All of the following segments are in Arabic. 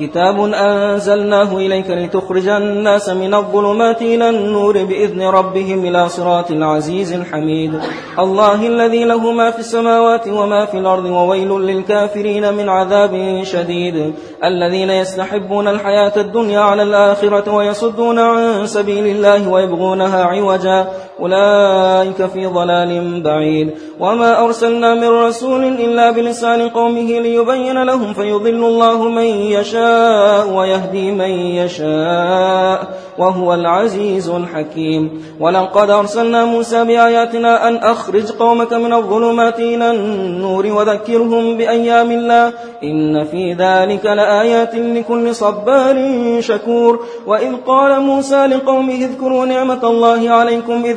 كتاب أنزلناه إليك لتخرج الناس من الظلمات إلى النور بإذن ربهم إلى صراط العزيز الحميد. الله الذي له ما في السماوات وما في الأرض وويل للكافرين من عذاب شديد. الذين يستحبون الحياة الدنيا على الآخرة ويصدون عن سبيل الله ويبغونها عوجا. أولئك في ضلال بعيد. وما أرسلنا من رسول إلا بلسان قومه ليبين لهم فيضل الله من يشاء ويهدي من يشاء وهو العزيز الحكيم. ولقد أرسلنا موسى بآياتنا أن أخرج قومك من الظلمات إلى النور وذكرهم بأيام الله. إن في ذلك لآيات لكل صبار شكور. وإذ قال موسى لقومه اذكروا نعمة الله عليكم إذ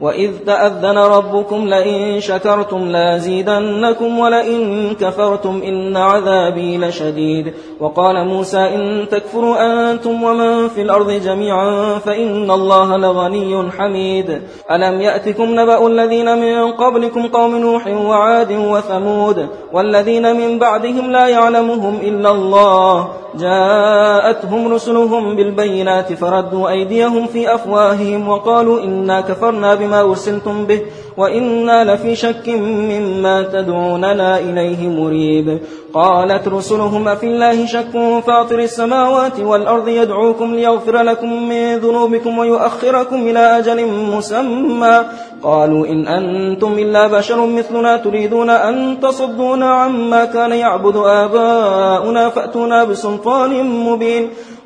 وإذ تأذن ربكم لئن شكرتم لازيدنكم ولئن كفرتم إن عذابي لشديد وقال موسى إن تكفروا أنتم ومن في الأرض جميعا فإن الله لغني حميد ألم يأتكم نبأ الذين من قبلكم قوم نوح وعاد وثمود والذين من بعدهم لا يعلمهم إلا الله جاءتهم رسلهم بالبينات فردوا أيديهم في أفواههم وقالوا إنا كفرنا بما أرسلتم به وإنا لفي شك مما تدعوننا إليه مريب. قالت رسلهم أفي الله شك فاطر السماوات والأرض يدعوكم ليغفر لكم من ذنوبكم ويؤخركم إلى أجل مسمى. قالوا إن أنتم إلا بشر مثلنا تريدون أن تصدونا عما كان يعبد آباؤنا فأتونا بسلطان مبين.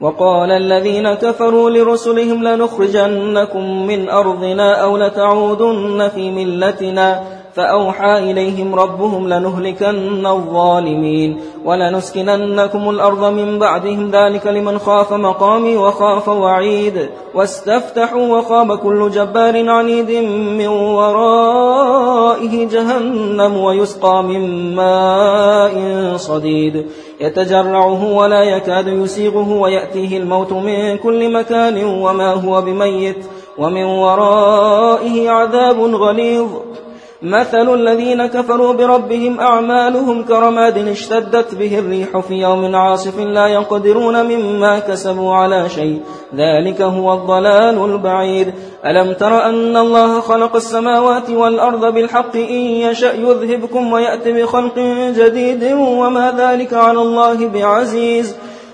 وقال الذين كفروا لرسلهم لنخرجنكم من أرضنا أو لتعودن في ملتنا فأوحى إليهم ربهم لنهلكن الظالمين ولنسكننكم الأرض من بعدهم ذلك لمن خاف مقامي وخاف وعيد واستفتحوا وخاب كل جبار عنيد من ورائه جهنم ويسقى من ماء صديد يتجرعه ولا يكاد يسيغه ويأتيه الموت من كل مكان وما هو بميت ومن ورائه عذاب غليظ مثل الذين كفروا بربهم أعمالهم كرماد اشتدت به الريح في يوم عاصف لا يقدرون مما كسبوا على شيء. ذلك هو الضلال البعيد. ألم تر أن الله خلق السماوات والأرض بالحق؟ إن يشأ يذهبكم ويأت بخلق جديد. وما ذلك على الله بعزيز.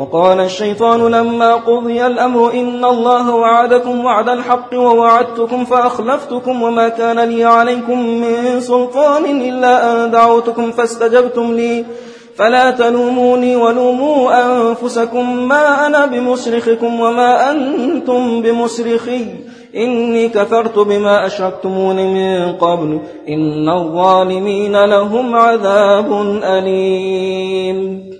وقال الشيطان لما قضي الأمر إن الله وعدكم وعد الحق ووعدتكم فأخلفتكم وما كان لي عليكم من سلطان إلا أن دعوتكم فاستجبتم لي. فلا تلوموني ولوموا أنفسكم ما أنا بمصرخكم وما أنتم بمصرخي إني كفرت بما أشركتمون من قبل. إن الظالمين لهم عذاب أليم.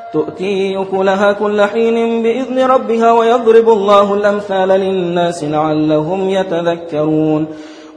تؤتي أكلها كل حين بإذن ربها ويضرب الله الأمثال للناس لعلهم يتذكرون.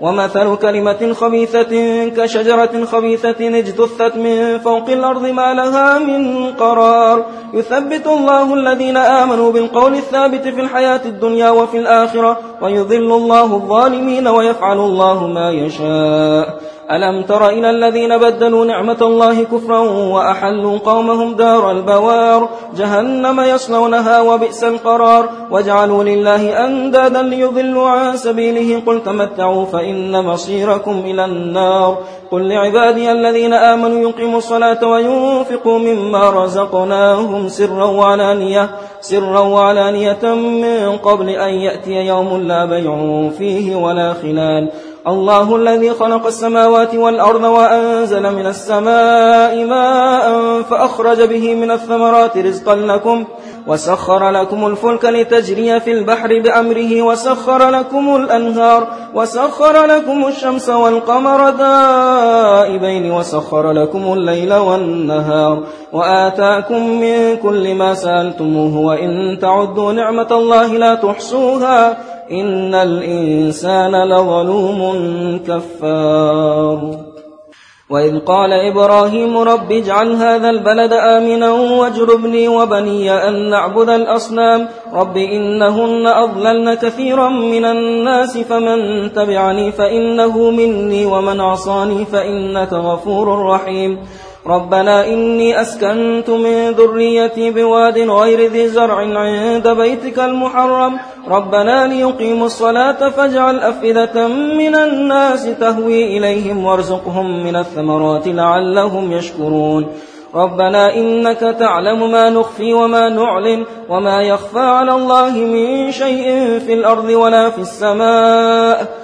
ومثل كلمة خبيثة كشجرة خبيثة اجتثت من فوق الأرض ما لها من قرار. يثبت الله الذين آمنوا بالقول الثابت في الحياة الدنيا وفي الآخرة ويذل الله الظالمين ويفعل الله ما يشاء. ألم تر إلى الذين بدلوا نعمة الله كفرا وأحلوا قومهم دار البوار؟ جهنم يصلونها وبئس القرار. واجعلوا لله أندادا ليضلوا عن سبيله. قل تمتعوا فإن مصيركم إلى النار. قل لعبادي الذين آمنوا يقيموا الصلاة وينفقوا مما رزقناهم سرا وعلانية. سرا وعلانية من قبل أن يأتي يوم لا بيع فيه ولا خلال. الله الذي خلق السماوات والأرض وأنزل من السماء ماء فأخرج به من الثمرات رزقا لكم وسخر لكم الفلك لتجري في البحر بأمره وسخر لكم الأنهار وسخر لكم الشمس والقمر دائبين وسخر لكم الليل والنهار وآتاكم من كل ما سألتموه وإن تعدوا نعمة الله لا تحصوها إن الإنسان لظلوم كفار. وإذ قال إبراهيم رب اجعل هذا البلد آمنا واجربني وبني أن نعبد الأصنام. رب إنهن أضللن كثيرا من الناس فمن تبعني فإنه مني ومن عصاني فإنك غفور رحيم. ربنا إني أسكنت من ذريتي بواد غير ذي زرع عند بيتك المحرم. ربنا ليقيموا الصلاة فاجعل أفئدة من الناس تهوي إليهم وارزقهم من الثمرات لعلهم يشكرون. ربنا إنك تعلم ما نخفي وما نعلن وما يخفى على الله من شيء في الأرض ولا في السماء.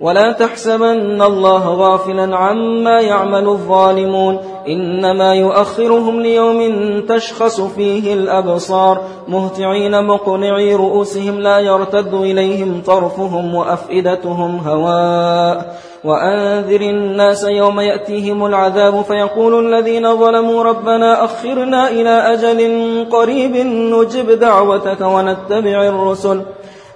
ولا تحسبن الله غافلا عما يعمل الظالمون. إنما يؤخرهم ليوم تشخص فيه الأبصار. مهتعين مقنعي رؤوسهم لا يرتد إليهم طرفهم وأفئدتهم هواء. وأنذر الناس يوم يأتيهم العذاب فيقول الذين ظلموا ربنا أخرنا إلى أجل قريب نجب دعوتك ونتبع الرسل.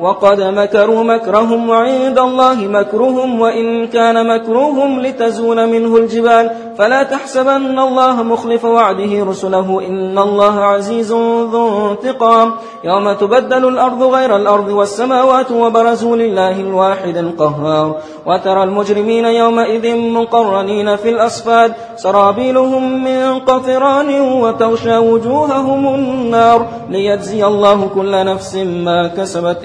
وقد مكروا مكرهم وعند الله مكرهم وإن كان مكرهم لتزول منه الجبال فلا تحسبن الله مخلف وعده رسله إن الله عزيز ذو انتقام يوم تبدل الأرض غير الأرض والسماوات وبرزوا لله الواحد القهار وترى المجرمين يومئذ مقرنين في الأصفاد سرابيلهم من قطران وتغشى وجوههم النار ليجزي الله كل نفس ما كسبت